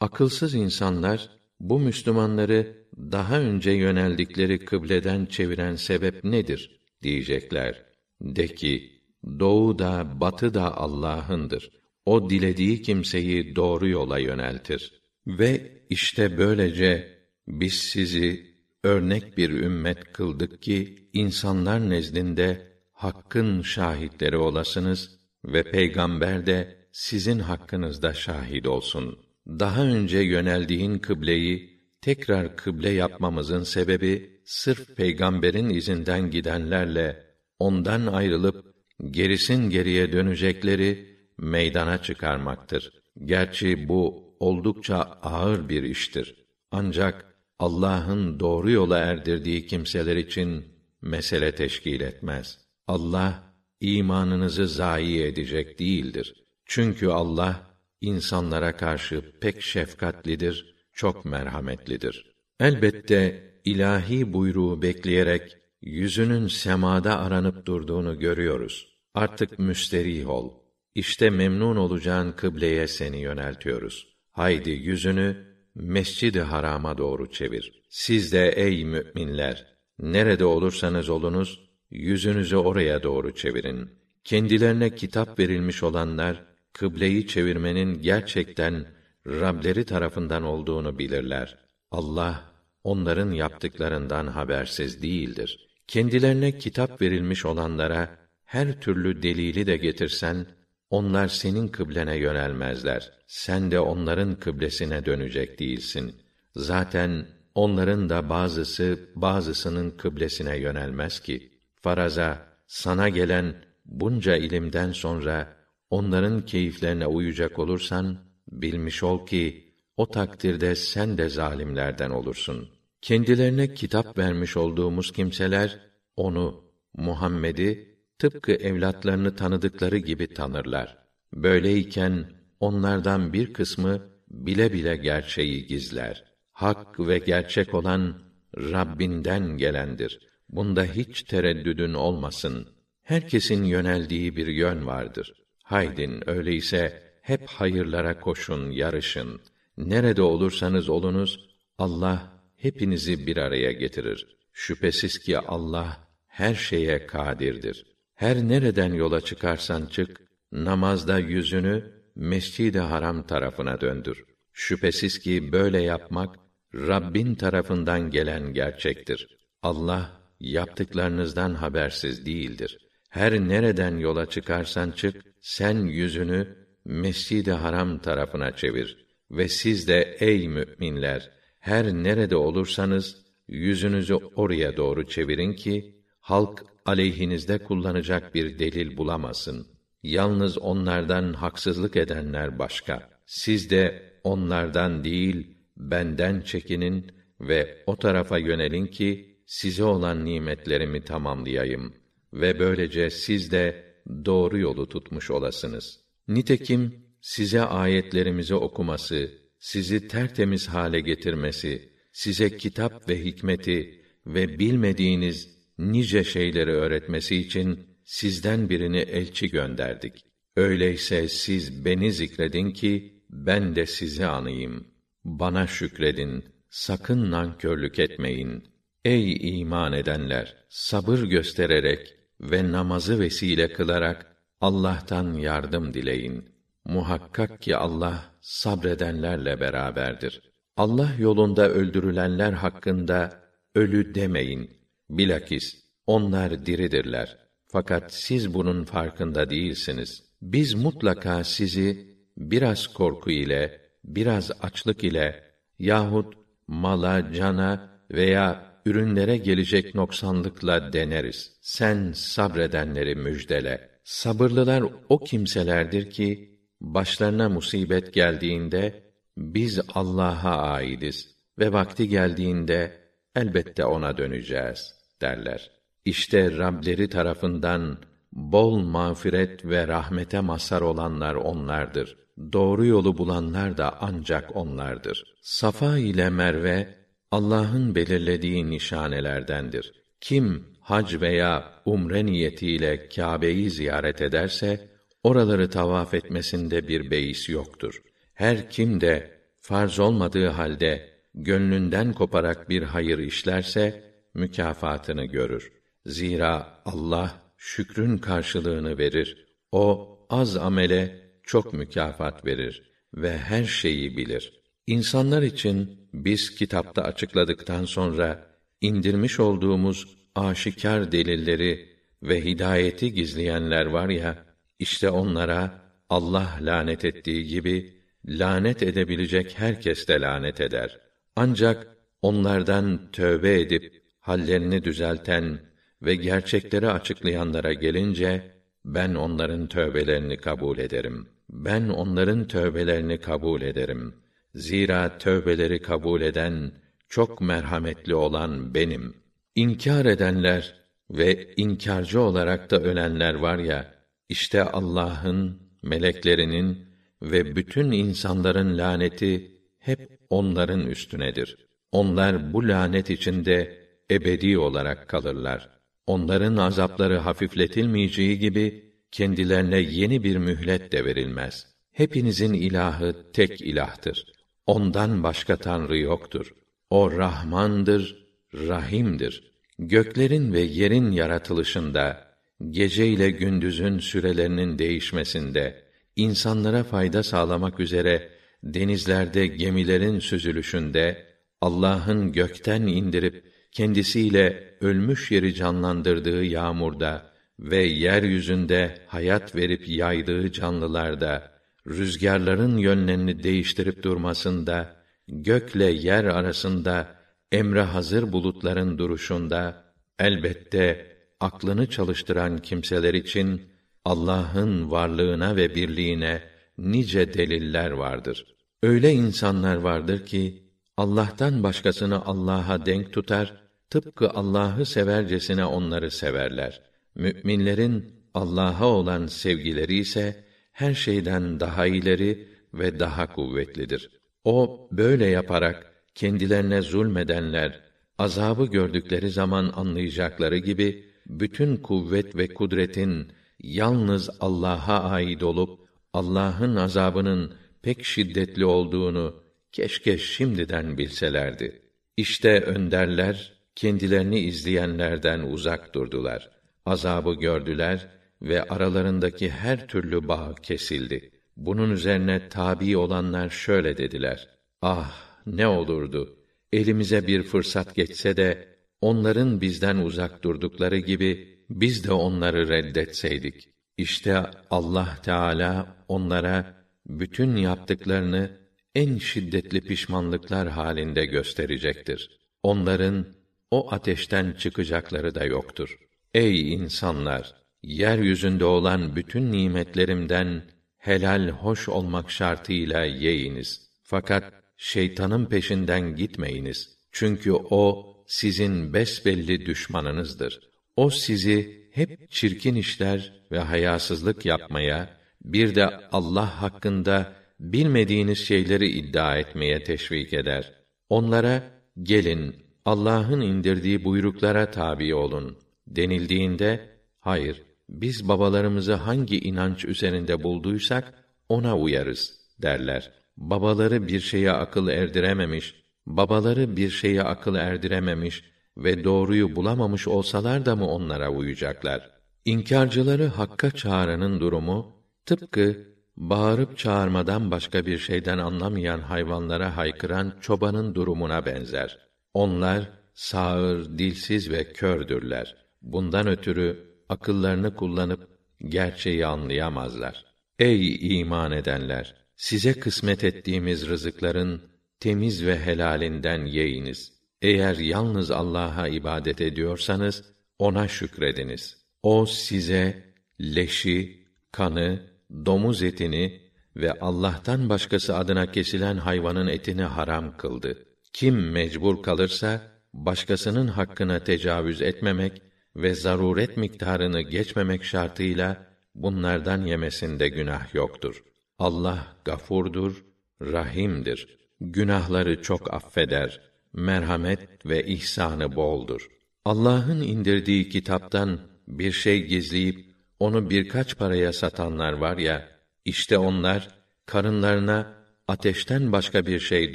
Akılsız insanlar bu Müslümanları daha önce yöneldikleri kıbleden çeviren sebep nedir diyecekler. De ki, doğu da batı da Allah'ındır. O dilediği kimseyi doğru yola yöneltir. Ve işte böylece biz sizi örnek bir ümmet kıldık ki insanlar nezdinde hakkın şahitleri olasınız ve peygamber de sizin hakkınızda şahit olsun. Daha önce yöneldiğin kıbleyi tekrar kıble yapmamızın sebebi sırf peygamberin izinden gidenlerle ondan ayrılıp gerisin geriye dönecekleri meydana çıkarmaktır. Gerçi bu oldukça ağır bir iştir. Ancak Allah'ın doğru yola erdirdiği kimseler için mesele teşkil etmez. Allah imanınızı zayi edecek değildir. Çünkü Allah insanlara karşı pek şefkatlidir, çok merhametlidir. Elbette ilahi buyruğu bekleyerek yüzünün semada aranıp durduğunu görüyoruz. Artık müsterih ol. İşte memnun olacağın kıbleye seni yöneltiyoruz. Haydi yüzünü Mescid-i Haram'a doğru çevir. Siz de ey müminler, nerede olursanız olunuz, yüzünüzü oraya doğru çevirin. Kendilerine kitap verilmiş olanlar, kıbleyi çevirmenin gerçekten Rableri tarafından olduğunu bilirler. Allah, onların yaptıklarından habersiz değildir. Kendilerine kitap verilmiş olanlara, her türlü delili de getirsen, onlar senin kıblene yönelmezler. Sen de onların kıblesine dönecek değilsin. Zaten onların da bazısı bazısının kıblesine yönelmez ki. Faraza sana gelen bunca ilimden sonra onların keyiflerine uyacak olursan bilmiş ol ki o takdirde sen de zalimlerden olursun. Kendilerine kitap vermiş olduğumuz kimseler onu Muhammed'i tıpkı evlatlarını tanıdıkları gibi tanırlar. Böyleyken onlardan bir kısmı bile bile gerçeği gizler. Hak ve gerçek olan Rabbinden gelendir. Bunda hiç tereddüdün olmasın. Herkesin yöneldiği bir yön vardır. Haydin öyleyse hep hayırlara koşun, yarışın. Nerede olursanız olunuz Allah hepinizi bir araya getirir. Şüphesiz ki Allah her şeye kadirdir. Her nereden yola çıkarsan çık, namazda yüzünü Mescid-i Haram tarafına döndür. Şüphesiz ki böyle yapmak Rabbin tarafından gelen gerçektir. Allah yaptıklarınızdan habersiz değildir. Her nereden yola çıkarsan çık, sen yüzünü Mescid-i Haram tarafına çevir ve siz de ey müminler her nerede olursanız yüzünüzü oraya doğru çevirin ki halk aleyhinizde kullanacak bir delil bulamasın. Yalnız onlardan haksızlık edenler başka. Siz de onlardan değil, benden çekinin ve o tarafa yönelin ki size olan nimetlerimi tamamlayayım ve böylece siz de doğru yolu tutmuş olasınız. Nitekim size ayetlerimizi okuması, sizi tertemiz hale getirmesi, size kitap ve hikmeti ve bilmediğiniz nice şeyleri öğretmesi için sizden birini elçi gönderdik. Öyleyse siz beni zikredin ki ben de sizi anayım. Bana şükredin, sakın nankörlük etmeyin. Ey iman edenler, sabır göstererek ve namazı vesile kılarak Allah'tan yardım dileyin. Muhakkak ki Allah sabredenlerle beraberdir. Allah yolunda öldürülenler hakkında ölü demeyin. Bilakis onlar diridirler. Fakat siz bunun farkında değilsiniz. Biz mutlaka sizi biraz korku ile, biraz açlık ile yahut mala, cana veya ürünlere gelecek noksanlıkla deneriz. Sen sabredenleri müjdele. Sabırlılar o kimselerdir ki başlarına musibet geldiğinde biz Allah'a aidiz ve vakti geldiğinde elbette ona döneceğiz derler. İşte Rableri tarafından bol mağfiret ve rahmete mazhar olanlar onlardır. Doğru yolu bulanlar da ancak onlardır. Safa ile Merve Allah'ın belirlediği nişanelerdendir. Kim hac veya umre niyetiyle Kâbe'yi ziyaret ederse oraları tavaf etmesinde bir beis yoktur. Her kim de farz olmadığı halde gönlünden koparak bir hayır işlerse mükafatını görür. Zira Allah şükrün karşılığını verir. O az amele çok mükafat verir ve her şeyi bilir. İnsanlar için biz kitapta açıkladıktan sonra indirmiş olduğumuz aşikar delilleri ve hidayeti gizleyenler var ya, işte onlara Allah lanet ettiği gibi lanet edebilecek herkes de lanet eder. Ancak onlardan tövbe edip hallerini düzelten ve gerçekleri açıklayanlara gelince ben onların tövbelerini kabul ederim. Ben onların tövbelerini kabul ederim. Zira tövbeleri kabul eden çok merhametli olan benim. İnkar edenler ve inkarcı olarak da ölenler var ya, işte Allah'ın, meleklerinin ve bütün insanların laneti hep onların üstünedir. Onlar bu lanet içinde ebedi olarak kalırlar. Onların azapları hafifletilmeyeceği gibi kendilerine yeni bir mühlet de verilmez. Hepinizin ilahı tek ilahtır. Ondan başka tanrı yoktur. O Rahmandır, Rahim'dir. Göklerin ve yerin yaratılışında, gece ile gündüzün sürelerinin değişmesinde, insanlara fayda sağlamak üzere denizlerde gemilerin süzülüşünde, Allah'ın gökten indirip kendisiyle ölmüş yeri canlandırdığı yağmurda ve yeryüzünde hayat verip yaydığı canlılarda, rüzgarların yönlerini değiştirip durmasında, gökle yer arasında emre hazır bulutların duruşunda elbette aklını çalıştıran kimseler için Allah'ın varlığına ve birliğine nice deliller vardır. Öyle insanlar vardır ki Allah'tan başkasını Allah'a denk tutar, tıpkı Allah'ı severcesine onları severler. Müminlerin Allah'a olan sevgileri ise her şeyden daha ileri ve daha kuvvetlidir. O böyle yaparak kendilerine zulmedenler azabı gördükleri zaman anlayacakları gibi bütün kuvvet ve kudretin yalnız Allah'a ait olup Allah'ın azabının pek şiddetli olduğunu keşke şimdiden bilselerdi. İşte önderler kendilerini izleyenlerden uzak durdular. Azabı gördüler ve aralarındaki her türlü bağ kesildi. Bunun üzerine tabi olanlar şöyle dediler: Ah, ne olurdu elimize bir fırsat geçse de onların bizden uzak durdukları gibi biz de onları reddetseydik. İşte Allah Teala onlara bütün yaptıklarını en şiddetli pişmanlıklar halinde gösterecektir. Onların o ateşten çıkacakları da yoktur. Ey insanlar, yeryüzünde olan bütün nimetlerimden helal hoş olmak şartıyla yeyiniz. Fakat şeytanın peşinden gitmeyiniz. Çünkü o sizin besbelli düşmanınızdır. O sizi hep çirkin işler ve hayasızlık yapmaya, bir de Allah hakkında bilmediğiniz şeyleri iddia etmeye teşvik eder. Onlara gelin Allah'ın indirdiği buyruklara tabi olun denildiğinde hayır biz babalarımızı hangi inanç üzerinde bulduysak ona uyarız derler. Babaları bir şeye akıl erdirememiş, babaları bir şeye akıl erdirememiş ve doğruyu bulamamış olsalar da mı onlara uyacaklar? İnkarcıları hakka çağıranın durumu tıpkı bağırıp çağırmadan başka bir şeyden anlamayan hayvanlara haykıran çobanın durumuna benzer. Onlar sağır, dilsiz ve kördürler. Bundan ötürü akıllarını kullanıp gerçeği anlayamazlar. Ey iman edenler! Size kısmet ettiğimiz rızıkların temiz ve helalinden yeyiniz. Eğer yalnız Allah'a ibadet ediyorsanız ona şükrediniz. O size leşi, kanı, domuz etini ve Allah'tan başkası adına kesilen hayvanın etini haram kıldı. Kim mecbur kalırsa başkasının hakkına tecavüz etmemek ve zaruret miktarını geçmemek şartıyla bunlardan yemesinde günah yoktur. Allah gafurdur, rahimdir. Günahları çok affeder. Merhamet ve ihsanı boldur. Allah'ın indirdiği kitaptan bir şey gizleyip onu birkaç paraya satanlar var ya, işte onlar karınlarına ateşten başka bir şey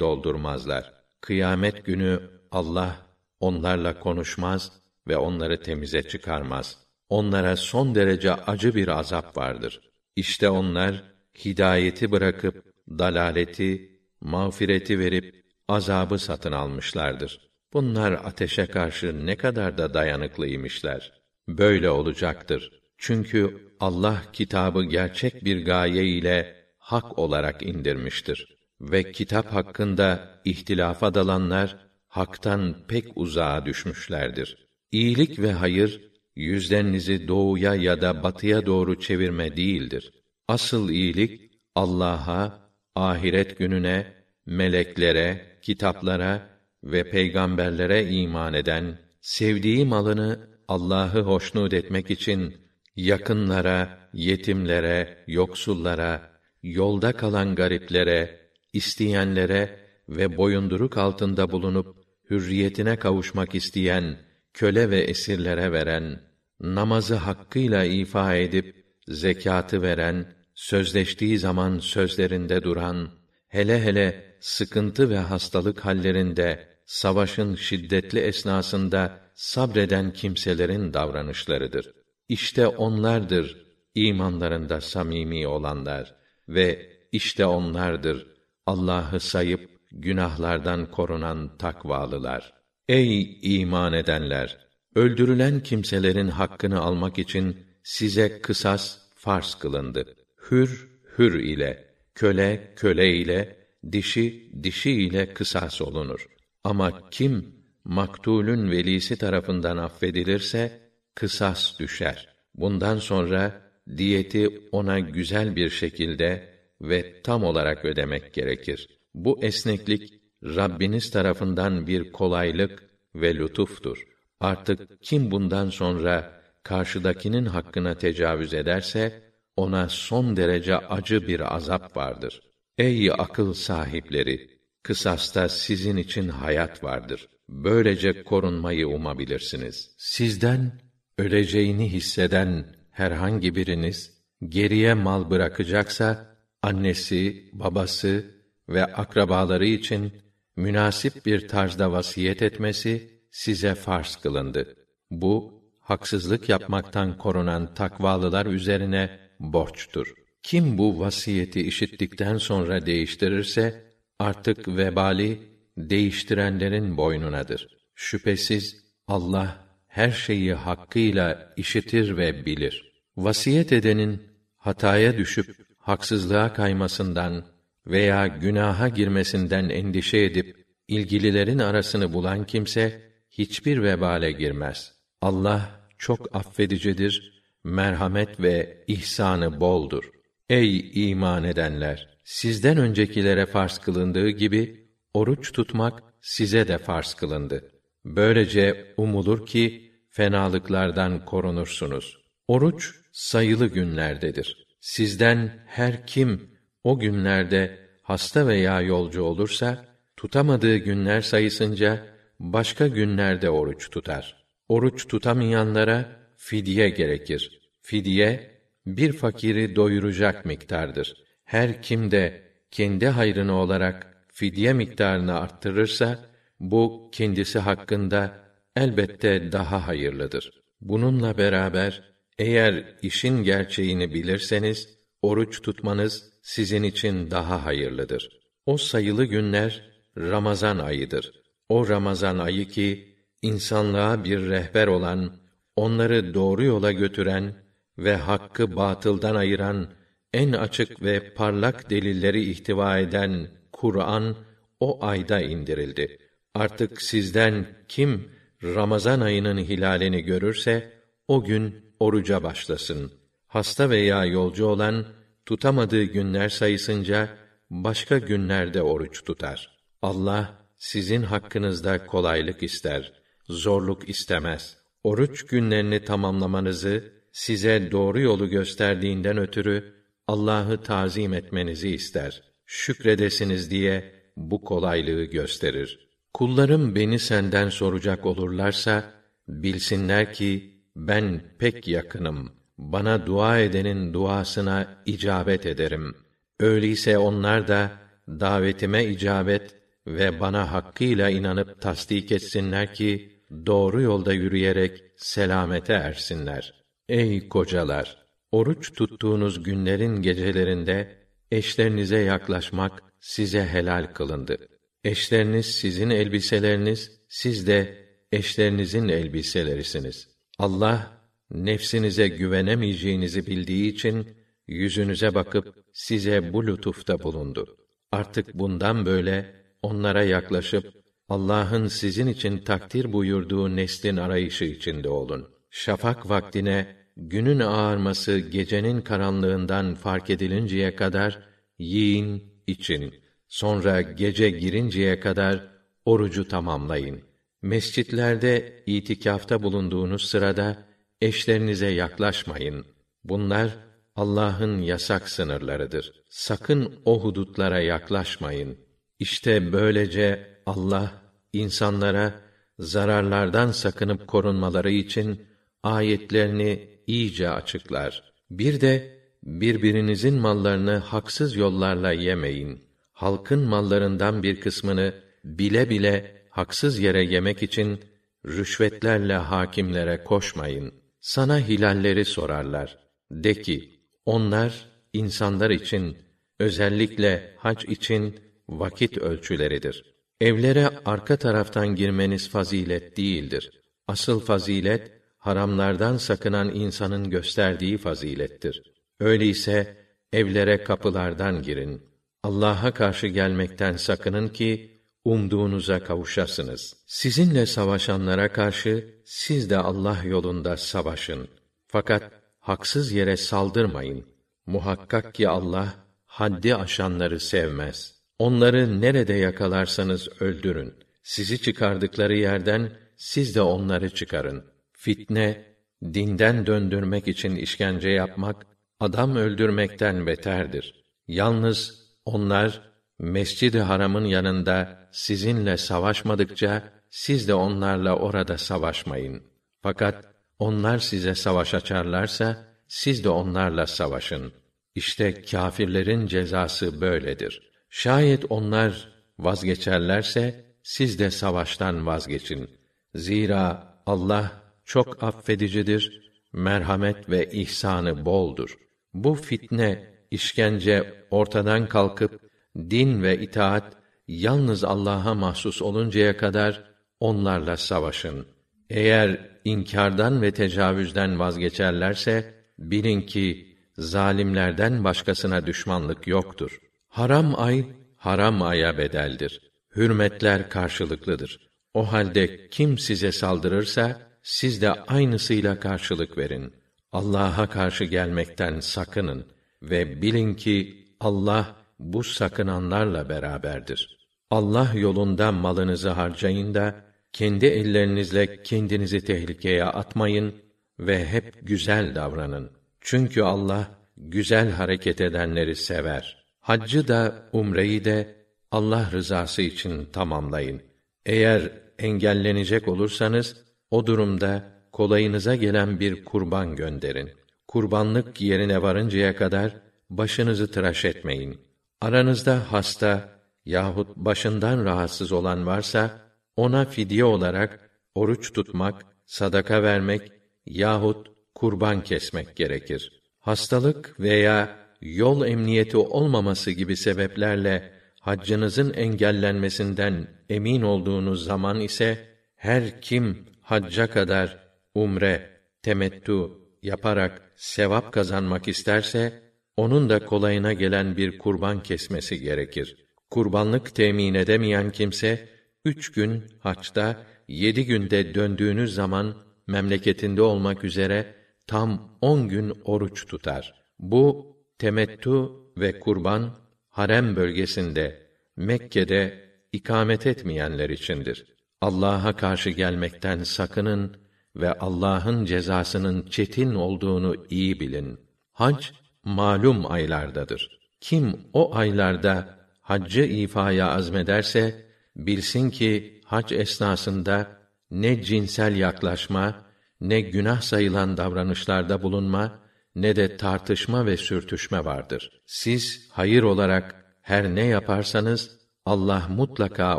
doldurmazlar. Kıyamet günü Allah onlarla konuşmaz ve onları temize çıkarmaz. Onlara son derece acı bir azap vardır. İşte onlar hidayeti bırakıp dalaleti, mağfireti verip azabı satın almışlardır. Bunlar ateşe karşı ne kadar da dayanıklıymışlar. Böyle olacaktır. Çünkü Allah kitabı gerçek bir gaye ile hak olarak indirmiştir. Ve kitap hakkında ihtilafa dalanlar haktan pek uzağa düşmüşlerdir. İyilik ve hayır yüzlerinizi doğuya ya da batıya doğru çevirme değildir. Asıl iyilik Allah'a, ahiret gününe, meleklere, kitaplara ve peygamberlere iman eden, sevdiği malını Allah'ı hoşnut etmek için yakınlara, yetimlere, yoksullara, yolda kalan gariplere, isteyenlere ve boyunduruk altında bulunup hürriyetine kavuşmak isteyen köle ve esirlere veren, namazı hakkıyla ifa edip zekatı veren, sözleştiği zaman sözlerinde duran, hele hele sıkıntı ve hastalık hallerinde, savaşın şiddetli esnasında sabreden kimselerin davranışlarıdır. İşte onlardır imanlarında samimi olanlar ve işte onlardır Allah'ı sayıp günahlardan korunan takvalılar. Ey iman edenler! Öldürülen kimselerin hakkını almak için size kısas farz kılındı. Hür, hür ile, köle, köle ile, dişi, dişi ile kısas olunur. Ama kim, maktulün velisi tarafından affedilirse, kısas düşer. Bundan sonra, diyeti ona güzel bir şekilde ve tam olarak ödemek gerekir. Bu esneklik, Rabbiniz tarafından bir kolaylık ve lütuftur. Artık kim bundan sonra karşıdakinin hakkına tecavüz ederse ona son derece acı bir azap vardır. Ey akıl sahipleri, kısasta sizin için hayat vardır. Böylece korunmayı umabilirsiniz. Sizden öleceğini hisseden herhangi biriniz geriye mal bırakacaksa annesi, babası ve akrabaları için münasip bir tarzda vasiyet etmesi size farz kılındı. Bu haksızlık yapmaktan korunan takvalılar üzerine borçtur. Kim bu vasiyeti işittikten sonra değiştirirse artık vebali değiştirenlerin boynunadır. Şüphesiz Allah her şeyi hakkıyla işitir ve bilir. Vasiyet edenin hataya düşüp haksızlığa kaymasından veya günaha girmesinden endişe edip ilgililerin arasını bulan kimse hiçbir vebale girmez. Allah çok affedicidir, merhamet ve ihsanı boldur. Ey iman edenler! Sizden öncekilere farz kılındığı gibi, oruç tutmak size de farz kılındı. Böylece umulur ki, fenalıklardan korunursunuz. Oruç, sayılı günlerdedir. Sizden her kim, o günlerde hasta veya yolcu olursa, tutamadığı günler sayısınca, başka günlerde oruç tutar. Oruç tutamayanlara fidye gerekir. Fidye bir fakiri doyuracak miktardır. Her kim de kendi hayrını olarak fidye miktarını arttırırsa bu kendisi hakkında elbette daha hayırlıdır. Bununla beraber eğer işin gerçeğini bilirseniz oruç tutmanız sizin için daha hayırlıdır. O sayılı günler Ramazan ayıdır. O Ramazan ayı ki insanlığa bir rehber olan, onları doğru yola götüren ve hakkı batıldan ayıran en açık ve parlak delilleri ihtiva eden Kur'an o ayda indirildi. Artık sizden kim Ramazan ayının hilalini görürse o gün oruca başlasın. Hasta veya yolcu olan tutamadığı günler sayısınca başka günlerde oruç tutar. Allah sizin hakkınızda kolaylık ister, zorluk istemez. Oruç günlerini tamamlamanızı size doğru yolu gösterdiğinden ötürü Allah'ı tazim etmenizi ister. Şükredesiniz diye bu kolaylığı gösterir. Kullarım beni senden soracak olurlarsa bilsinler ki ben pek yakınım. Bana dua edenin duasına icabet ederim. Öyleyse onlar da davetime icabet ve bana hakkıyla inanıp tasdik etsinler ki doğru yolda yürüyerek selamete ersinler. Ey kocalar, oruç tuttuğunuz günlerin gecelerinde eşlerinize yaklaşmak size helal kılındı. Eşleriniz sizin elbiseleriniz, siz de eşlerinizin elbiselerisiniz. Allah nefsinize güvenemeyeceğinizi bildiği için yüzünüze bakıp size bu lütufta bulundu. Artık bundan böyle onlara yaklaşıp Allah'ın sizin için takdir buyurduğu neslin arayışı içinde olun. Şafak vaktine günün ağarması gecenin karanlığından fark edilinceye kadar yiyin, için. Sonra gece girinceye kadar orucu tamamlayın. Mescitlerde itikafta bulunduğunuz sırada eşlerinize yaklaşmayın. Bunlar Allah'ın yasak sınırlarıdır. Sakın o hudutlara yaklaşmayın. İşte böylece Allah insanlara zararlardan sakınıp korunmaları için ayetlerini iyice açıklar. Bir de birbirinizin mallarını haksız yollarla yemeyin. Halkın mallarından bir kısmını bile bile haksız yere yemek için rüşvetlerle hakimlere koşmayın. Sana hilalleri sorarlar. De ki, onlar insanlar için özellikle hac için vakit ölçüleridir. Evlere arka taraftan girmeniz fazilet değildir. Asıl fazilet haramlardan sakınan insanın gösterdiği fazilettir. Öyleyse evlere kapılardan girin. Allah'a karşı gelmekten sakının ki umduğunuza kavuşasınız. Sizinle savaşanlara karşı siz de Allah yolunda savaşın. Fakat haksız yere saldırmayın. Muhakkak ki Allah haddi aşanları sevmez. Onları nerede yakalarsanız öldürün. Sizi çıkardıkları yerden siz de onları çıkarın. Fitne dinden döndürmek için işkence yapmak adam öldürmekten beterdir. Yalnız onlar Mescid-i Haram'ın yanında sizinle savaşmadıkça siz de onlarla orada savaşmayın. Fakat onlar size savaş açarlarsa siz de onlarla savaşın. İşte kâfirlerin cezası böyledir. Şayet onlar vazgeçerlerse siz de savaştan vazgeçin. Zira Allah çok affedicidir, merhamet ve ihsanı boldur. Bu fitne, işkence ortadan kalkıp din ve itaat yalnız Allah'a mahsus oluncaya kadar onlarla savaşın. Eğer inkardan ve tecavüzden vazgeçerlerse bilin ki zalimlerden başkasına düşmanlık yoktur. Haram ay haram aya bedeldir. Hürmetler karşılıklıdır. O halde kim size saldırırsa siz de aynısıyla karşılık verin. Allah'a karşı gelmekten sakının ve bilin ki Allah bu sakınanlarla beraberdir. Allah yolunda malınızı harcayın da kendi ellerinizle kendinizi tehlikeye atmayın ve hep güzel davranın. Çünkü Allah güzel hareket edenleri sever. Haccı da umreyi de Allah rızası için tamamlayın. Eğer engellenecek olursanız o durumda kolayınıza gelen bir kurban gönderin. Kurbanlık yerine varıncaya kadar başınızı tıraş etmeyin. Aranızda hasta yahut başından rahatsız olan varsa ona fidye olarak oruç tutmak, sadaka vermek yahut kurban kesmek gerekir. Hastalık veya yol emniyeti olmaması gibi sebeplerle haccınızın engellenmesinden emin olduğunuz zaman ise her kim hacca kadar umre, temettü yaparak sevap kazanmak isterse onun da kolayına gelen bir kurban kesmesi gerekir. Kurbanlık temin edemeyen kimse üç gün haçta, yedi günde döndüğünüz zaman memleketinde olmak üzere tam on gün oruç tutar. Bu temettü ve kurban harem bölgesinde Mekke'de ikamet etmeyenler içindir. Allah'a karşı gelmekten sakının ve Allah'ın cezasının çetin olduğunu iyi bilin. Hac malum aylardadır. Kim o aylarda haccı ifaya azmederse bilsin ki hac esnasında ne cinsel yaklaşma, ne günah sayılan davranışlarda bulunma, ne de tartışma ve sürtüşme vardır. Siz hayır olarak her ne yaparsanız Allah mutlaka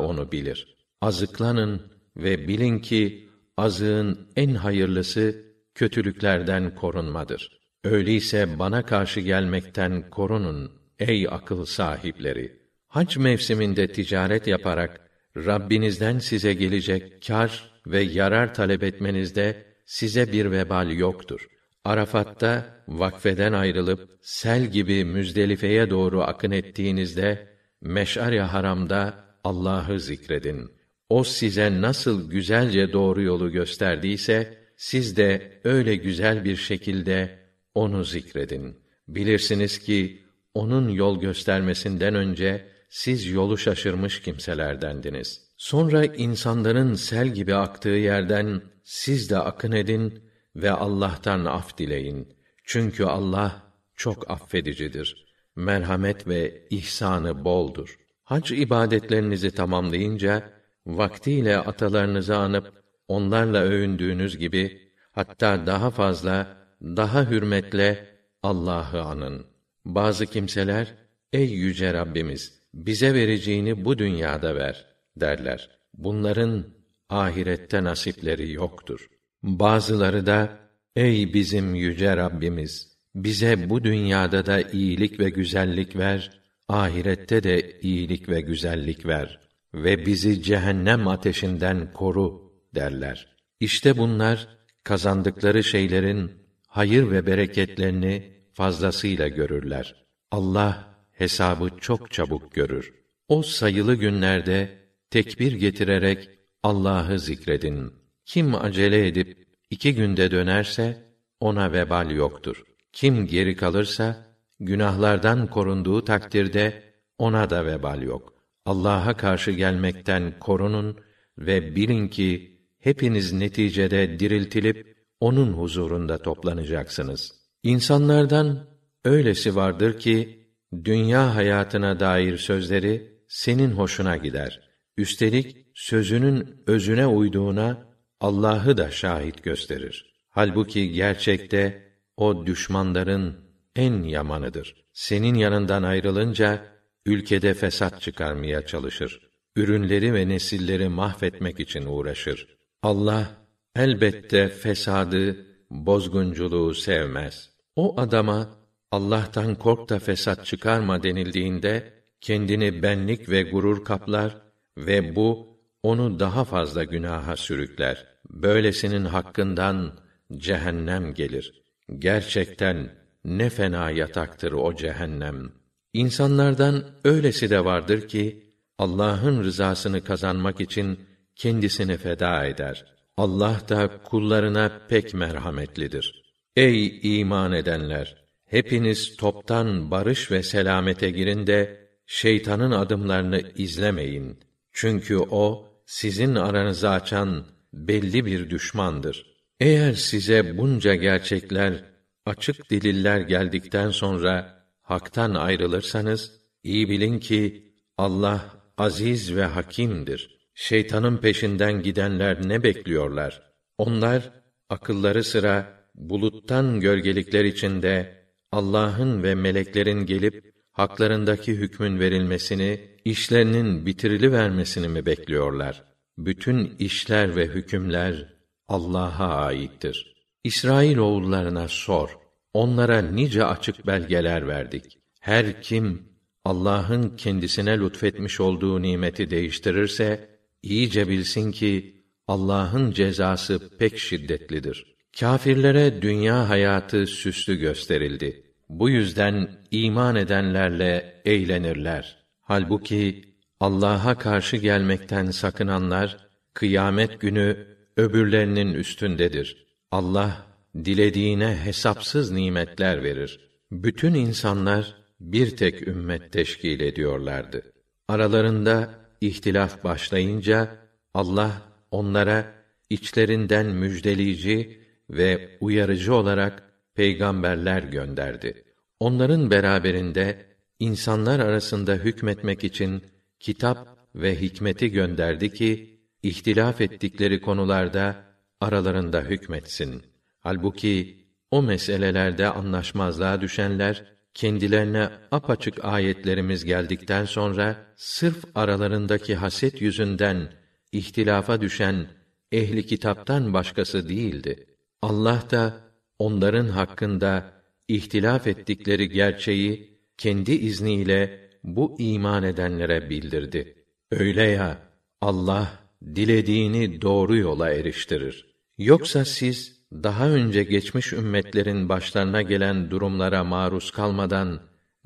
onu bilir. Azıklanın ve bilin ki azığın en hayırlısı kötülüklerden korunmadır. Öyleyse bana karşı gelmekten korunun ey akıl sahipleri. Hac mevsiminde ticaret yaparak Rabbinizden size gelecek kar ve yarar talep etmenizde size bir vebal yoktur. Arafat'ta vakfeden ayrılıp sel gibi Müzdelife'ye doğru akın ettiğinizde Meş'ar-i Haram'da Allah'ı zikredin. O size nasıl güzelce doğru yolu gösterdiyse siz de öyle güzel bir şekilde onu zikredin. Bilirsiniz ki onun yol göstermesinden önce siz yolu şaşırmış kimselerdendiniz. Sonra insanların sel gibi aktığı yerden siz de akın edin ve Allah'tan af dileyin. Çünkü Allah çok affedicidir. Merhamet ve ihsanı boldur. Hac ibadetlerinizi tamamlayınca vaktiyle atalarınızı anıp onlarla övündüğünüz gibi hatta daha fazla, daha hürmetle Allah'ı anın. Bazı kimseler ey yüce Rabbimiz bize vereceğini bu dünyada ver derler. Bunların ahirette nasipleri yoktur. Bazıları da ey bizim yüce Rabbimiz bize bu dünyada da iyilik ve güzellik ver, ahirette de iyilik ve güzellik ver ve bizi cehennem ateşinden koru derler. İşte bunlar kazandıkları şeylerin hayır ve bereketlerini fazlasıyla görürler. Allah hesabı çok çabuk görür. O sayılı günlerde tekbir getirerek Allah'ı zikredin. Kim acele edip iki günde dönerse ona vebal yoktur. Kim geri kalırsa günahlardan korunduğu takdirde ona da vebal yok. Allah'a karşı gelmekten korunun ve bilin ki hepiniz neticede diriltilip onun huzurunda toplanacaksınız. İnsanlardan öylesi vardır ki dünya hayatına dair sözleri senin hoşuna gider. Üstelik sözünün özüne uyduğuna Allah'ı da şahit gösterir. Halbuki gerçekte o düşmanların en yamanıdır. Senin yanından ayrılınca ülkede fesat çıkarmaya çalışır. Ürünleri ve nesilleri mahvetmek için uğraşır. Allah elbette fesadı, bozgunculuğu sevmez. O adama Allah'tan kork da fesat çıkarma denildiğinde kendini benlik ve gurur kaplar ve bu onu daha fazla günaha sürükler. Böylesinin hakkından cehennem gelir. Gerçekten ne fena yataktır o cehennem. İnsanlardan öylesi de vardır ki Allah'ın rızasını kazanmak için kendisini feda eder. Allah da kullarına pek merhametlidir. Ey iman edenler, hepiniz toptan barış ve selamete girin de şeytanın adımlarını izlemeyin. Çünkü o sizin aranızı açan belli bir düşmandır. Eğer size bunca gerçekler, açık deliller geldikten sonra haktan ayrılırsanız iyi bilin ki Allah aziz ve hakimdir. Şeytanın peşinden gidenler ne bekliyorlar? Onlar akılları sıra buluttan gölgelikler içinde Allah'ın ve meleklerin gelip haklarındaki hükmün verilmesini, işlerinin bitirili vermesini mi bekliyorlar? Bütün işler ve hükümler Allah'a aittir. İsrail oğullarına sor. Onlara nice açık belgeler verdik. Her kim Allah'ın kendisine lütfetmiş olduğu nimeti değiştirirse iyice bilsin ki Allah'ın cezası pek şiddetlidir. Kâfirlere dünya hayatı süslü gösterildi. Bu yüzden iman edenlerle eğlenirler. Halbuki Allah'a karşı gelmekten sakınanlar kıyamet günü öbürlerinin üstündedir. Allah dilediğine hesapsız nimetler verir. Bütün insanlar bir tek ümmet teşkil ediyorlardı. Aralarında ihtilaf başlayınca Allah onlara içlerinden müjdeleyici ve uyarıcı olarak peygamberler gönderdi. Onların beraberinde insanlar arasında hükmetmek için kitap ve hikmeti gönderdi ki ihtilaf ettikleri konularda aralarında hükmetsin. Halbuki o meselelerde anlaşmazlığa düşenler kendilerine apaçık ayetlerimiz geldikten sonra sırf aralarındaki haset yüzünden ihtilafa düşen ehli kitaptan başkası değildi. Allah da onların hakkında ihtilaf ettikleri gerçeği kendi izniyle bu iman edenlere bildirdi. Öyle ya Allah dilediğini doğru yola eriştirir. Yoksa siz daha önce geçmiş ümmetlerin başlarına gelen durumlara maruz kalmadan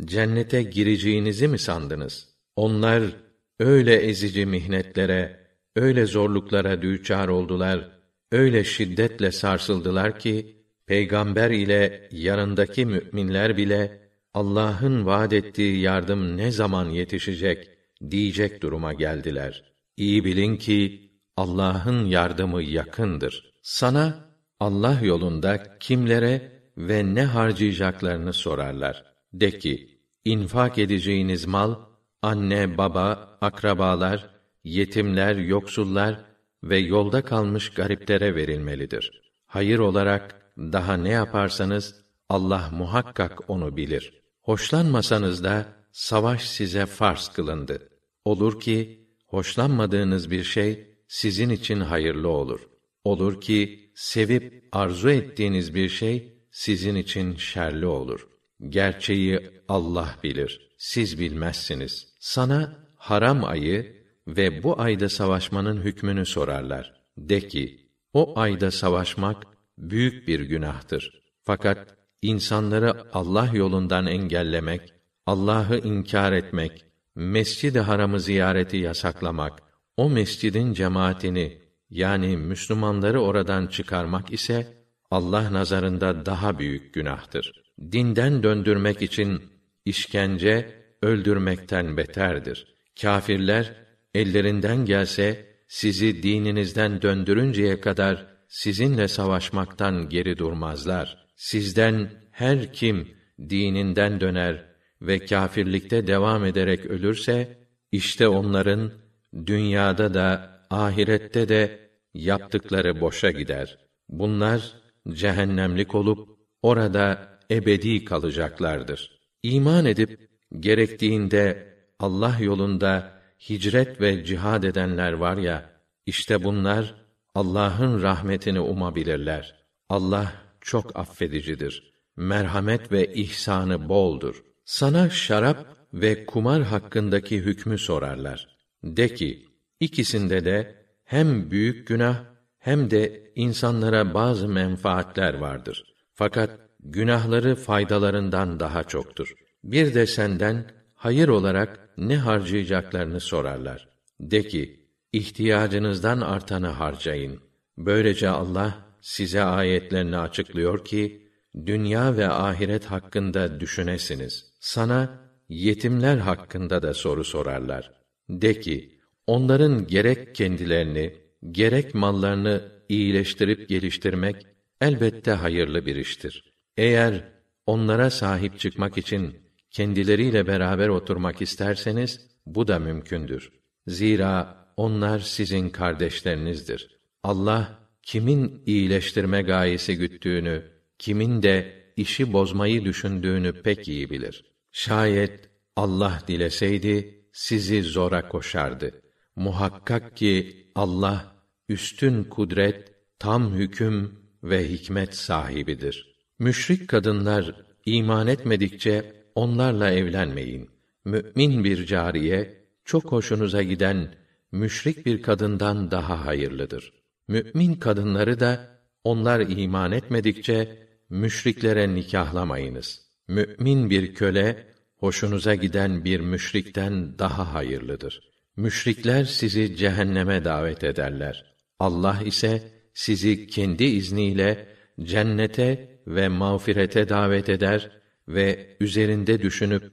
cennete gireceğinizi mi sandınız? Onlar öyle ezici mihnetlere, öyle zorluklara düçar oldular, öyle şiddetle sarsıldılar ki peygamber ile yanındaki müminler bile Allah'ın vaad ettiği yardım ne zaman yetişecek diyecek duruma geldiler. İyi bilin ki Allah'ın yardımı yakındır. Sana Allah yolunda kimlere ve ne harcayacaklarını sorarlar. De ki, infak edeceğiniz mal, anne, baba, akrabalar, yetimler, yoksullar ve yolda kalmış gariplere verilmelidir. Hayır olarak daha ne yaparsanız Allah muhakkak onu bilir. Hoşlanmasanız da savaş size farz kılındı. Olur ki hoşlanmadığınız bir şey sizin için hayırlı olur. Olur ki sevip arzu ettiğiniz bir şey sizin için şerli olur. Gerçeği Allah bilir. Siz bilmezsiniz. Sana haram ayı ve bu ayda savaşmanın hükmünü sorarlar. De ki, o ayda savaşmak büyük bir günahtır. Fakat insanları Allah yolundan engellemek, Allah'ı inkar etmek, Mescid-i Haram'ı ziyareti yasaklamak, o mescidin cemaatini yani Müslümanları oradan çıkarmak ise Allah nazarında daha büyük günahtır. Dinden döndürmek için işkence öldürmekten beterdir. Kâfirler ellerinden gelse sizi dininizden döndürünceye kadar sizinle savaşmaktan geri durmazlar. Sizden her kim dininden döner ve kâfirlikte devam ederek ölürse işte onların dünyada da ahirette de yaptıkları boşa gider. Bunlar cehennemlik olup orada ebedi kalacaklardır. İman edip gerektiğinde Allah yolunda hicret ve cihad edenler var ya, işte bunlar Allah'ın rahmetini umabilirler. Allah çok affedicidir. Merhamet ve ihsanı boldur. Sana şarap ve kumar hakkındaki hükmü sorarlar. De ki, ikisinde de hem büyük günah hem de insanlara bazı menfaatler vardır. Fakat günahları faydalarından daha çoktur. Bir de senden hayır olarak ne harcayacaklarını sorarlar. De ki, ihtiyacınızdan artanı harcayın. Böylece Allah size ayetlerini açıklıyor ki dünya ve ahiret hakkında düşünesiniz. Sana yetimler hakkında da soru sorarlar. De ki, onların gerek kendilerini, gerek mallarını iyileştirip geliştirmek elbette hayırlı bir iştir. Eğer onlara sahip çıkmak için kendileriyle beraber oturmak isterseniz bu da mümkündür. Zira onlar sizin kardeşlerinizdir. Allah kimin iyileştirme gayesi güttüğünü, kimin de işi bozmayı düşündüğünü pek iyi bilir. Şayet Allah dileseydi sizi zora koşardı. Muhakkak ki Allah üstün kudret, tam hüküm ve hikmet sahibidir. Müşrik kadınlar iman etmedikçe onlarla evlenmeyin. Mümin bir cariye çok hoşunuza giden müşrik bir kadından daha hayırlıdır. Mümin kadınları da onlar iman etmedikçe müşriklere nikahlamayınız. Mümin bir köle hoşunuza giden bir müşrikten daha hayırlıdır. Müşrikler sizi cehenneme davet ederler. Allah ise sizi kendi izniyle cennete ve mağfirete davet eder ve üzerinde düşünüp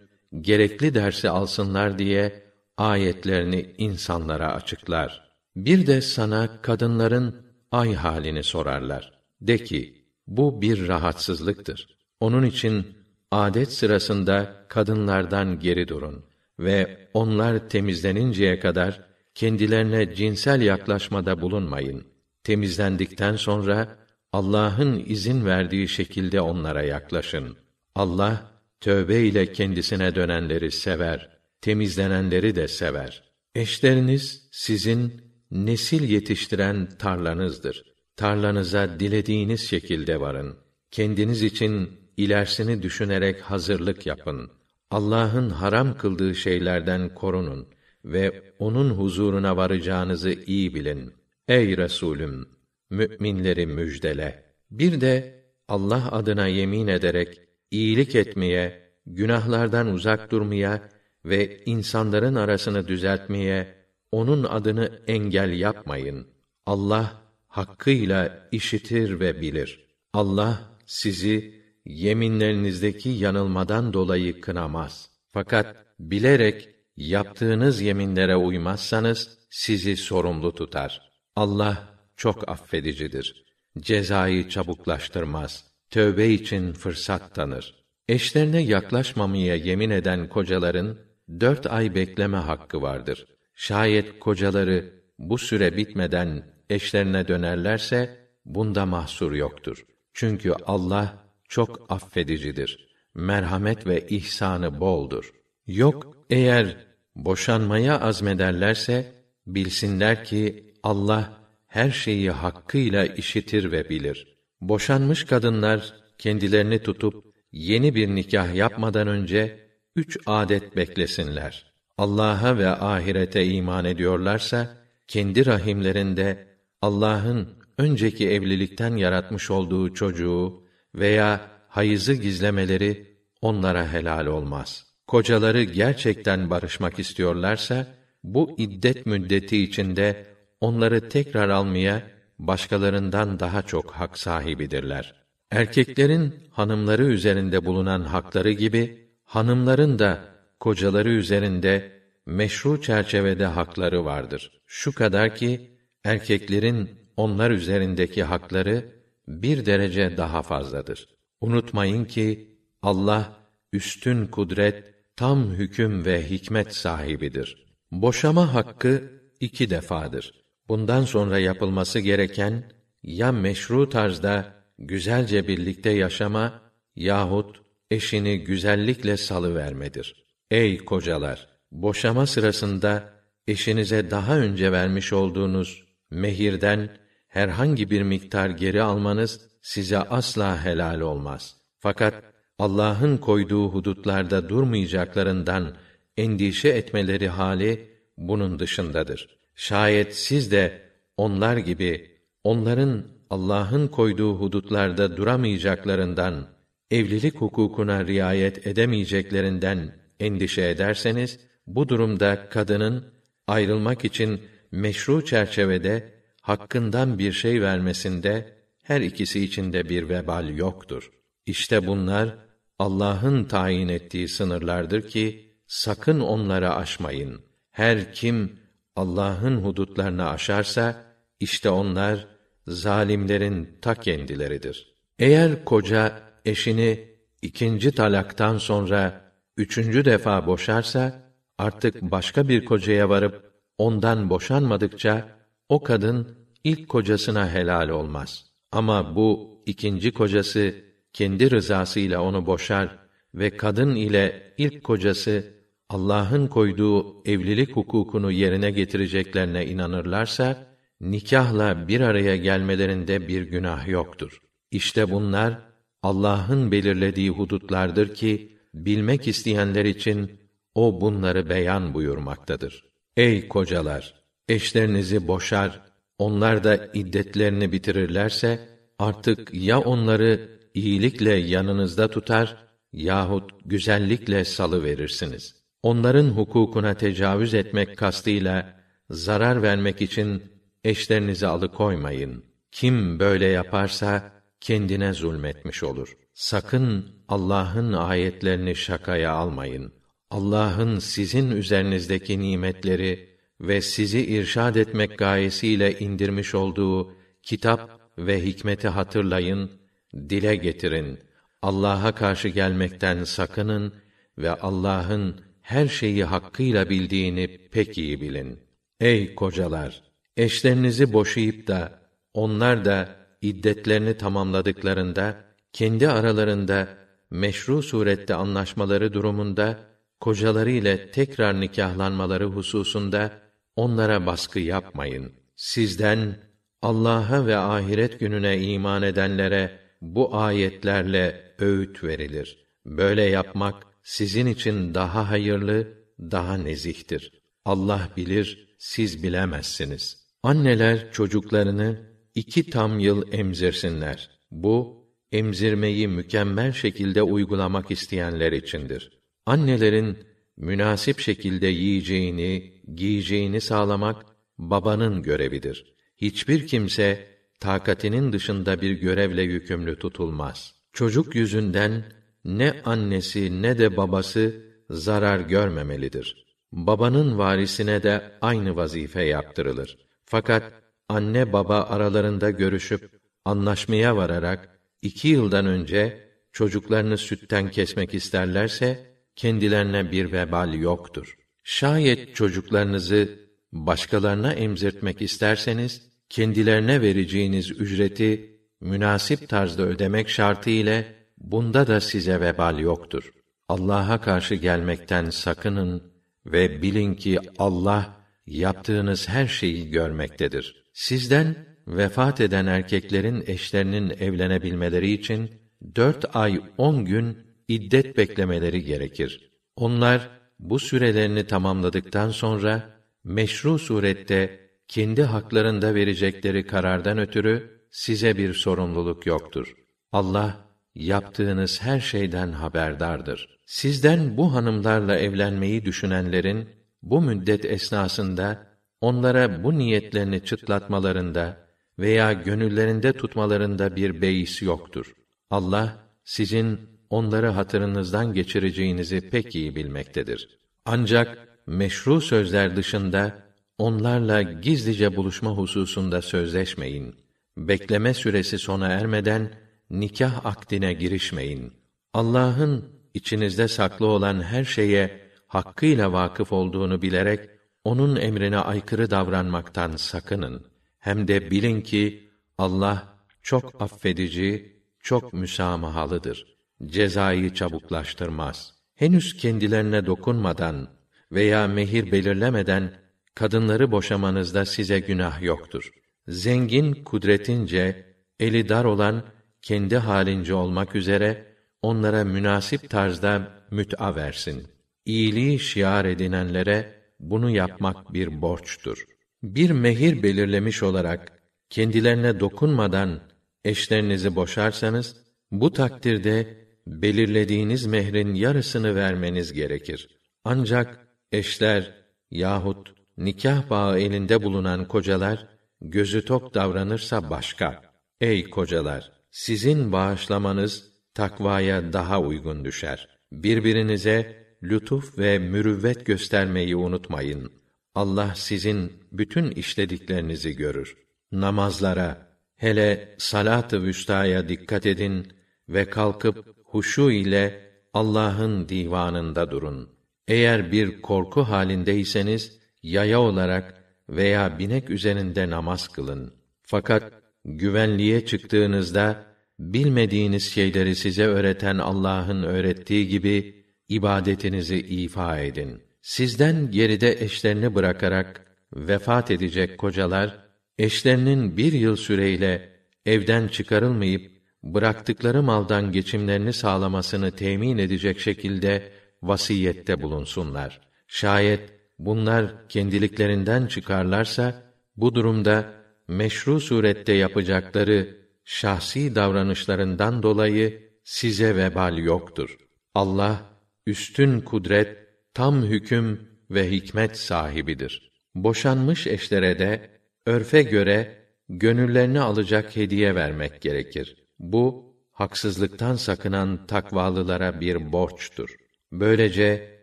gerekli dersi alsınlar diye ayetlerini insanlara açıklar. Bir de sana kadınların ay halini sorarlar. De ki, bu bir rahatsızlıktır. Onun için adet sırasında kadınlardan geri durun ve onlar temizleninceye kadar kendilerine cinsel yaklaşmada bulunmayın. Temizlendikten sonra Allah'ın izin verdiği şekilde onlara yaklaşın. Allah tövbe ile kendisine dönenleri sever, temizlenenleri de sever. Eşleriniz sizin nesil yetiştiren tarlanızdır. Tarlanıza dilediğiniz şekilde varın. Kendiniz için ilerisini düşünerek hazırlık yapın. Allah'ın haram kıldığı şeylerden korunun ve onun huzuruna varacağınızı iyi bilin. Ey Resulüm, müminleri müjdele. Bir de Allah adına yemin ederek iyilik etmeye, günahlardan uzak durmaya ve insanların arasını düzeltmeye onun adını engel yapmayın. Allah hakkıyla işitir ve bilir. Allah sizi yeminlerinizdeki yanılmadan dolayı kınamaz. Fakat bilerek yaptığınız yeminlere uymazsanız sizi sorumlu tutar. Allah çok affedicidir. Cezayı çabuklaştırmaz. Tövbe için fırsat tanır. Eşlerine yaklaşmamaya yemin eden kocaların dört ay bekleme hakkı vardır. Şayet kocaları bu süre bitmeden eşlerine dönerlerse bunda mahsur yoktur. Çünkü Allah çok affedicidir. Merhamet ve ihsanı boldur. Yok eğer boşanmaya azmederlerse bilsinler ki Allah her şeyi hakkıyla işitir ve bilir. Boşanmış kadınlar kendilerini tutup yeni bir nikah yapmadan önce üç adet beklesinler. Allah'a ve ahirete iman ediyorlarsa kendi rahimlerinde Allah'ın önceki evlilikten yaratmış olduğu çocuğu veya hayızı gizlemeleri onlara helal olmaz. Kocaları gerçekten barışmak istiyorlarsa bu iddet müddeti içinde onları tekrar almaya başkalarından daha çok hak sahibidirler. Erkeklerin hanımları üzerinde bulunan hakları gibi hanımların da kocaları üzerinde meşru çerçevede hakları vardır. Şu kadar ki erkeklerin onlar üzerindeki hakları bir derece daha fazladır. Unutmayın ki Allah üstün kudret, tam hüküm ve hikmet sahibidir. Boşama hakkı iki defadır. Bundan sonra yapılması gereken ya meşru tarzda güzelce birlikte yaşama yahut eşini güzellikle salı vermedir. Ey kocalar, boşama sırasında eşinize daha önce vermiş olduğunuz mehirden herhangi bir miktar geri almanız size asla helal olmaz. Fakat Allah'ın koyduğu hudutlarda durmayacaklarından endişe etmeleri hali bunun dışındadır. Şayet siz de onlar gibi onların Allah'ın koyduğu hudutlarda duramayacaklarından, evlilik hukukuna riayet edemeyeceklerinden endişe ederseniz, bu durumda kadının ayrılmak için meşru çerçevede hakkından bir şey vermesinde her ikisi içinde bir vebal yoktur. İşte bunlar Allah'ın tayin ettiği sınırlardır ki sakın onları aşmayın. Her kim Allah'ın hudutlarını aşarsa işte onlar zalimlerin ta kendileridir. Eğer koca eşini ikinci talaktan sonra üçüncü defa boşarsa artık başka bir kocaya varıp ondan boşanmadıkça o kadın ilk kocasına helal olmaz. Ama bu ikinci kocası kendi rızasıyla onu boşar ve kadın ile ilk kocası Allah'ın koyduğu evlilik hukukunu yerine getireceklerine inanırlarsa nikahla bir araya gelmelerinde bir günah yoktur. İşte bunlar Allah'ın belirlediği hudutlardır ki bilmek isteyenler için o bunları beyan buyurmaktadır. Ey kocalar, eşlerinizi boşar, onlar da iddetlerini bitirirlerse artık ya onları iyilikle yanınızda tutar yahut güzellikle salı verirsiniz. Onların hukukuna tecavüz etmek kastıyla zarar vermek için eşlerinizi alıkoymayın. Kim böyle yaparsa kendine zulmetmiş olur. Sakın Allah'ın ayetlerini şakaya almayın. Allah'ın sizin üzerinizdeki nimetleri ve sizi irşad etmek gayesiyle indirmiş olduğu kitap ve hikmeti hatırlayın, dile getirin. Allah'a karşı gelmekten sakının ve Allah'ın her şeyi hakkıyla bildiğini pek iyi bilin. Ey kocalar, eşlerinizi boşayıp da onlar da iddetlerini tamamladıklarında kendi aralarında meşru surette anlaşmaları durumunda kocaları ile tekrar nikahlanmaları hususunda onlara baskı yapmayın. Sizden Allah'a ve ahiret gününe iman edenlere bu ayetlerle öğüt verilir. Böyle yapmak sizin için daha hayırlı, daha nezihtir. Allah bilir, siz bilemezsiniz. Anneler çocuklarını iki tam yıl emzirsinler. Bu emzirmeyi mükemmel şekilde uygulamak isteyenler içindir. Annelerin münasip şekilde yiyeceğini, giyeceğini sağlamak babanın görevidir. Hiçbir kimse takatinin dışında bir görevle yükümlü tutulmaz. Çocuk yüzünden ne annesi ne de babası zarar görmemelidir. Babanın varisine de aynı vazife yaptırılır. Fakat anne baba aralarında görüşüp anlaşmaya vararak iki yıldan önce çocuklarını sütten kesmek isterlerse kendilerine bir vebal yoktur. Şayet çocuklarınızı başkalarına emzirtmek isterseniz kendilerine vereceğiniz ücreti münasip tarzda ödemek şartı ile bunda da size vebal yoktur. Allah'a karşı gelmekten sakının ve bilin ki Allah yaptığınız her şeyi görmektedir. Sizden vefat eden erkeklerin eşlerinin evlenebilmeleri için dört ay on gün iddet beklemeleri gerekir. Onlar bu sürelerini tamamladıktan sonra meşru surette kendi haklarında verecekleri karardan ötürü size bir sorumluluk yoktur. Allah yaptığınız her şeyden haberdardır. Sizden bu hanımlarla evlenmeyi düşünenlerin bu müddet esnasında onlara bu niyetlerini çıtlatmalarında veya gönüllerinde tutmalarında bir beis yoktur. Allah sizin onları hatırınızdan geçireceğinizi pek iyi bilmektedir. Ancak meşru sözler dışında onlarla gizlice buluşma hususunda sözleşmeyin. Bekleme süresi sona ermeden nikah akdine girişmeyin. Allah'ın içinizde saklı olan her şeye hakkıyla vakıf olduğunu bilerek onun emrine aykırı davranmaktan sakının. Hem de bilin ki Allah çok affedici, çok müsamahalıdır. Cezayı çabuklaştırmaz. Henüz kendilerine dokunmadan veya mehir belirlemeden kadınları boşamanızda size günah yoktur. Zengin kudretince eli dar olan kendi halince olmak üzere onlara münasip tarzda müt'a versin. İyiliği şiar edinenlere bunu yapmak bir borçtur. Bir mehir belirlemiş olarak kendilerine dokunmadan eşlerinizi boşarsanız bu takdirde belirlediğiniz mehrin yarısını vermeniz gerekir. Ancak eşler yahut nikah bağı elinde bulunan kocalar gözü tok davranırsa başka. Ey kocalar, sizin bağışlamanız takvaya daha uygun düşer. Birbirinize lütuf ve mürüvvet göstermeyi unutmayın. Allah sizin bütün işlediklerinizi görür. Namazlara, hele salat-ı vüstaya dikkat edin ve kalkıp huşu ile Allah'ın divanında durun. Eğer bir korku halindeyseniz yaya olarak veya binek üzerinde namaz kılın. Fakat güvenliğe çıktığınızda bilmediğiniz şeyleri size öğreten Allah'ın öğrettiği gibi ibadetinizi ifa edin. Sizden geride eşlerini bırakarak vefat edecek kocalar eşlerinin bir yıl süreyle evden çıkarılmayıp bıraktıkları maldan geçimlerini sağlamasını temin edecek şekilde vasiyette bulunsunlar. Şayet bunlar kendiliklerinden çıkarlarsa bu durumda meşru surette yapacakları şahsi davranışlarından dolayı size vebal yoktur. Allah üstün kudret, tam hüküm ve hikmet sahibidir. Boşanmış eşlere de örfe göre gönüllerini alacak hediye vermek gerekir. Bu haksızlıktan sakınan takvalılara bir borçtur. Böylece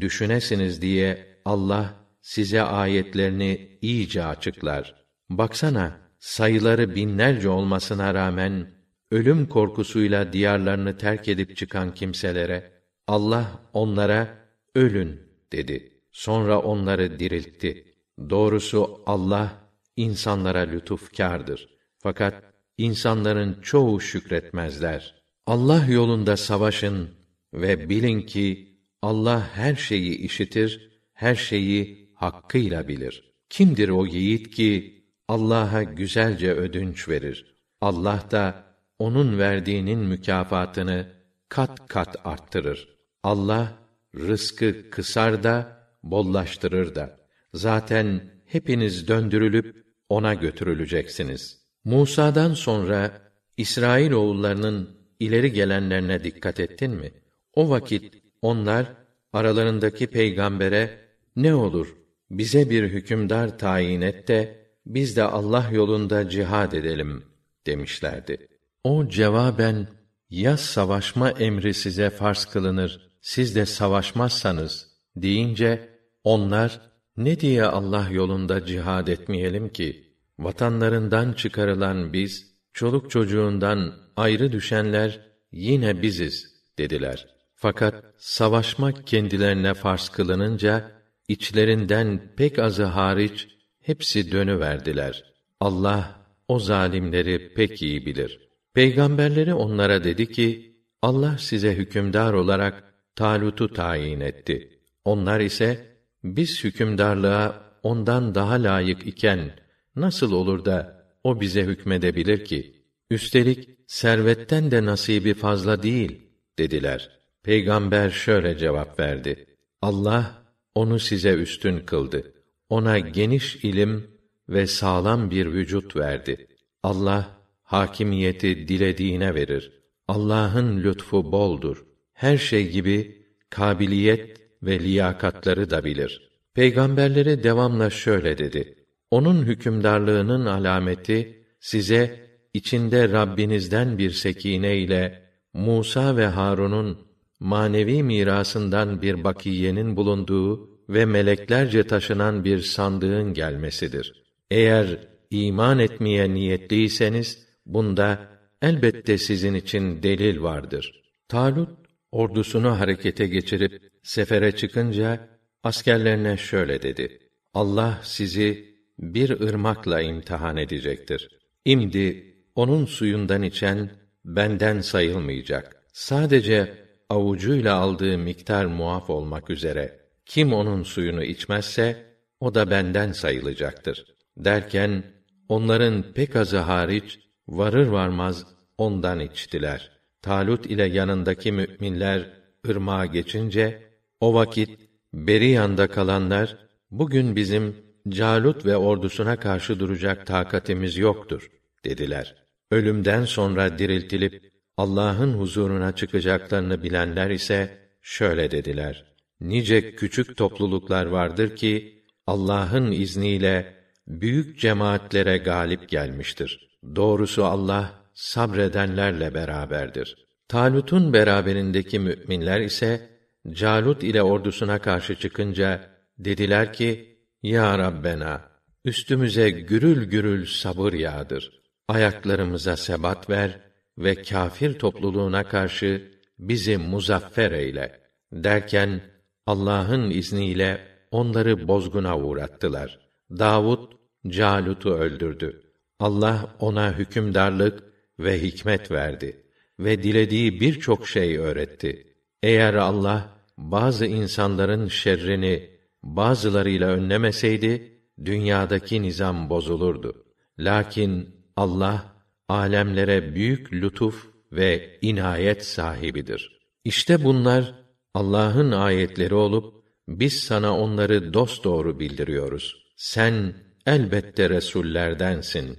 düşünesiniz diye Allah size ayetlerini iyice açıklar. Baksana, sayıları binlerce olmasına rağmen ölüm korkusuyla diyarlarını terk edip çıkan kimselere Allah onlara ölün dedi. Sonra onları diriltti. Doğrusu Allah insanlara lütufkârdır. Fakat insanların çoğu şükretmezler. Allah yolunda savaşın ve bilin ki Allah her şeyi işitir, her şeyi hakkıyla bilir. Kimdir o yiğit ki Allah'a güzelce ödünç verir? Allah da onun verdiğinin mükafatını kat kat arttırır. Allah rızkı kısar da bollaştırır da. Zaten hepiniz döndürülüp ona götürüleceksiniz. Musa'dan sonra İsrail oğullarının ileri gelenlerine dikkat ettin mi? O vakit onlar aralarındaki peygambere ne olur bize bir hükümdar tayin et de biz de Allah yolunda cihad edelim demişlerdi. O cevaben ya savaşma emri size farz kılınır, siz de savaşmazsanız deyince onlar ne diye Allah yolunda cihad etmeyelim ki vatanlarından çıkarılan biz çoluk çocuğundan ayrı düşenler yine biziz dediler. Fakat savaşmak kendilerine farz kılınınca içlerinden pek azı hariç hepsi dönüverdiler. Allah o zalimleri pek iyi bilir. Peygamberleri onlara dedi ki, Allah size hükümdar olarak Talut'u tayin etti. Onlar ise, biz hükümdarlığa ondan daha layık iken, nasıl olur da o bize hükmedebilir ki? Üstelik servetten de nasibi fazla değil dediler. Peygamber şöyle cevap verdi: Allah onu size üstün kıldı. Ona geniş ilim ve sağlam bir vücut verdi. Allah hakimiyeti dilediğine verir. Allah'ın lütfu boldur. Her şey gibi kabiliyet ve liyakatları da bilir. Peygamberleri devamla şöyle dedi: Onun hükümdarlığının alameti size içinde Rabbinizden bir sekine ile Musa ve Harun'un manevi mirasından bir bakiyenin bulunduğu ve meleklerce taşınan bir sandığın gelmesidir. Eğer iman etmeye niyetliyseniz bunda elbette sizin için delil vardır. Talut ordusunu harekete geçirip sefere çıkınca askerlerine şöyle dedi: Allah sizi bir ırmakla imtihan edecektir. İmdi onun suyundan içen benden sayılmayacak. Sadece avucuyla aldığı miktar muaf olmak üzere kim onun suyunu içmezse o da benden sayılacaktır. Derken onların pek azı hariç varır varmaz ondan içtiler. Talut ile yanındaki müminler ırmağa geçince o vakit beri yanda kalanlar bugün bizim Calut ve ordusuna karşı duracak takatimiz yoktur dediler ölümden sonra diriltilip Allah'ın huzuruna çıkacaklarını bilenler ise şöyle dediler: Nice küçük topluluklar vardır ki Allah'ın izniyle büyük cemaatlere galip gelmiştir. Doğrusu Allah sabredenlerle beraberdir. Talut'un beraberindeki müminler ise Calut ile ordusuna karşı çıkınca dediler ki: Ya Rabbena, üstümüze gürül gürül sabır yağdır ayaklarımıza sebat ver ve kâfir topluluğuna karşı bizi muzaffer eyle derken Allah'ın izniyle onları bozguna uğrattılar. Davud Calut'u öldürdü. Allah ona hükümdarlık ve hikmet verdi ve dilediği birçok şey öğretti. Eğer Allah bazı insanların şerrini bazılarıyla önlemeseydi dünyadaki nizam bozulurdu. Lakin Allah alemlere büyük lütuf ve inayet sahibidir. İşte bunlar Allah'ın ayetleri olup biz sana onları dosdoğru bildiriyoruz. Sen elbette resullerdensin.